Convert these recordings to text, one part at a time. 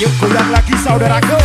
Ayo goyang lagi saudaraku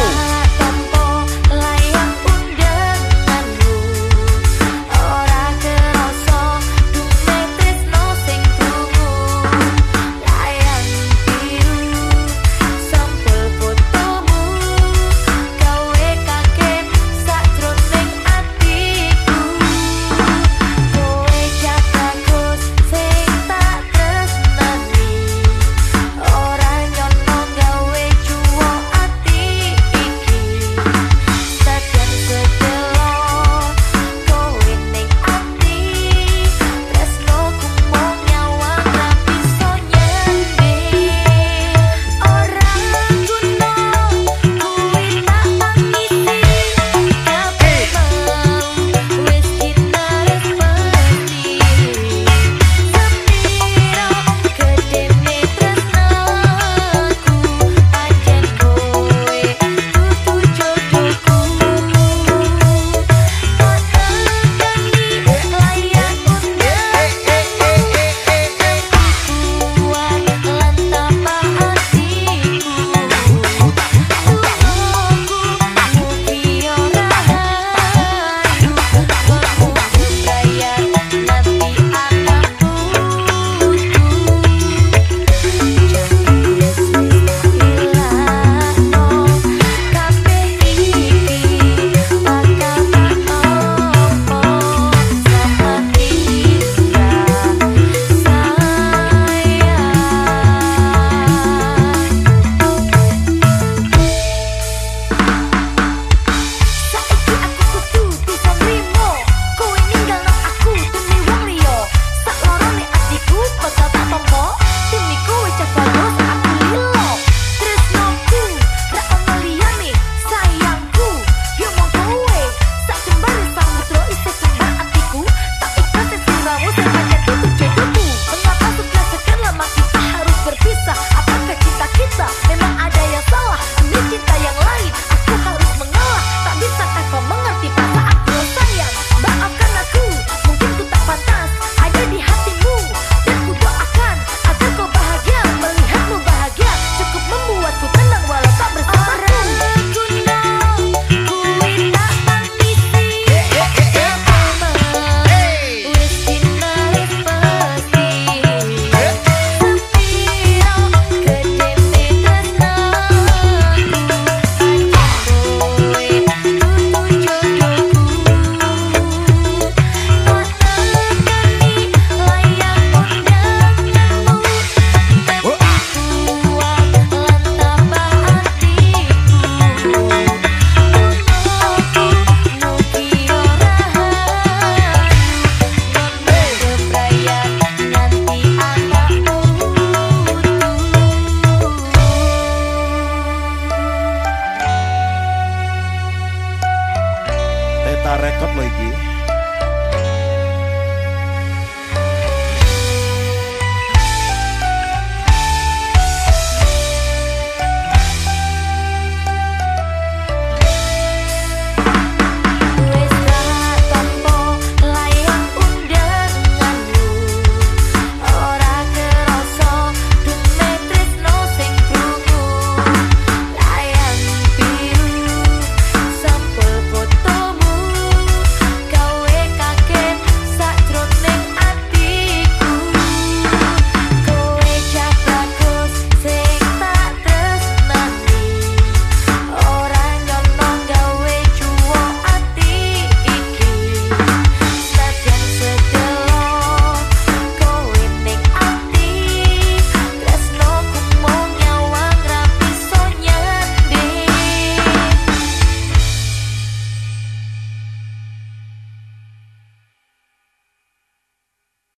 rekod loh iki.